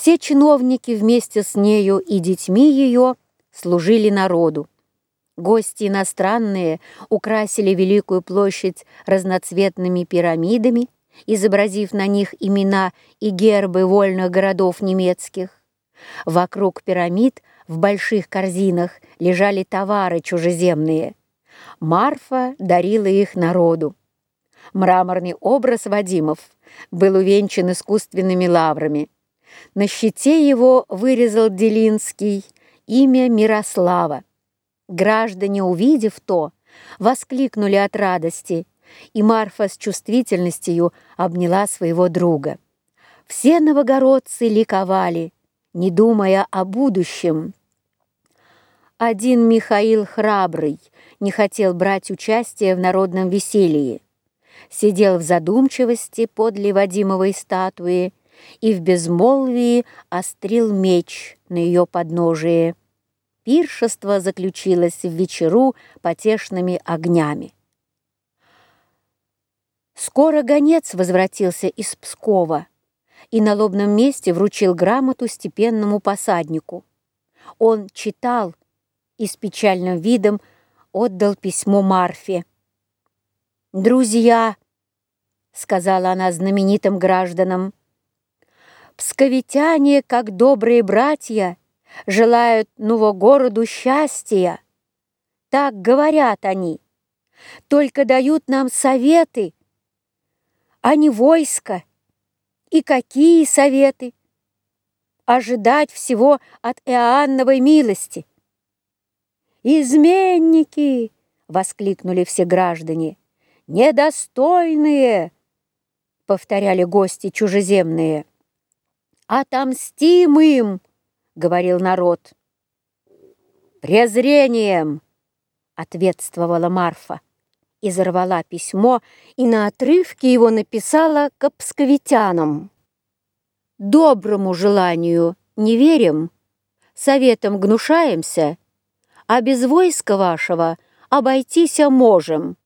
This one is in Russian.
Все чиновники вместе с нею и детьми ее служили народу. Гости иностранные украсили Великую площадь разноцветными пирамидами, изобразив на них имена и гербы вольных городов немецких. Вокруг пирамид в больших корзинах лежали товары чужеземные. Марфа дарила их народу. Мраморный образ Вадимов был увенчан искусственными лаврами. На щите его вырезал Делинский имя Мирослава. Граждане, увидев то, воскликнули от радости, и Марфа с чувствительностью обняла своего друга. Все новогородцы ликовали, не думая о будущем. Один Михаил Храбрый не хотел брать участие в народном веселье. Сидел в задумчивости подле Вадимовой статуи и в безмолвии острил меч на ее подножие. Пиршество заключилось в вечеру потешными огнями. Скоро гонец возвратился из Пскова и на лобном месте вручил грамоту степенному посаднику. Он читал и с печальным видом отдал письмо Марфе. «Друзья», — сказала она знаменитым гражданам, «псковитяне, как добрые братья, желают Новогороду счастья. Так говорят они, только дают нам советы, а не войско. И какие советы? Ожидать всего от Иоанновой милости. «Изменники!» — воскликнули все граждане. «Недостойные!» — повторяли гости чужеземные. «Отомстим им!» — говорил народ. «Презрением!» — ответствовала Марфа. Изорвала письмо и на отрывке его написала к псковитянам. «Доброму желанию не верим, советом гнушаемся, а без войска вашего обойтися можем.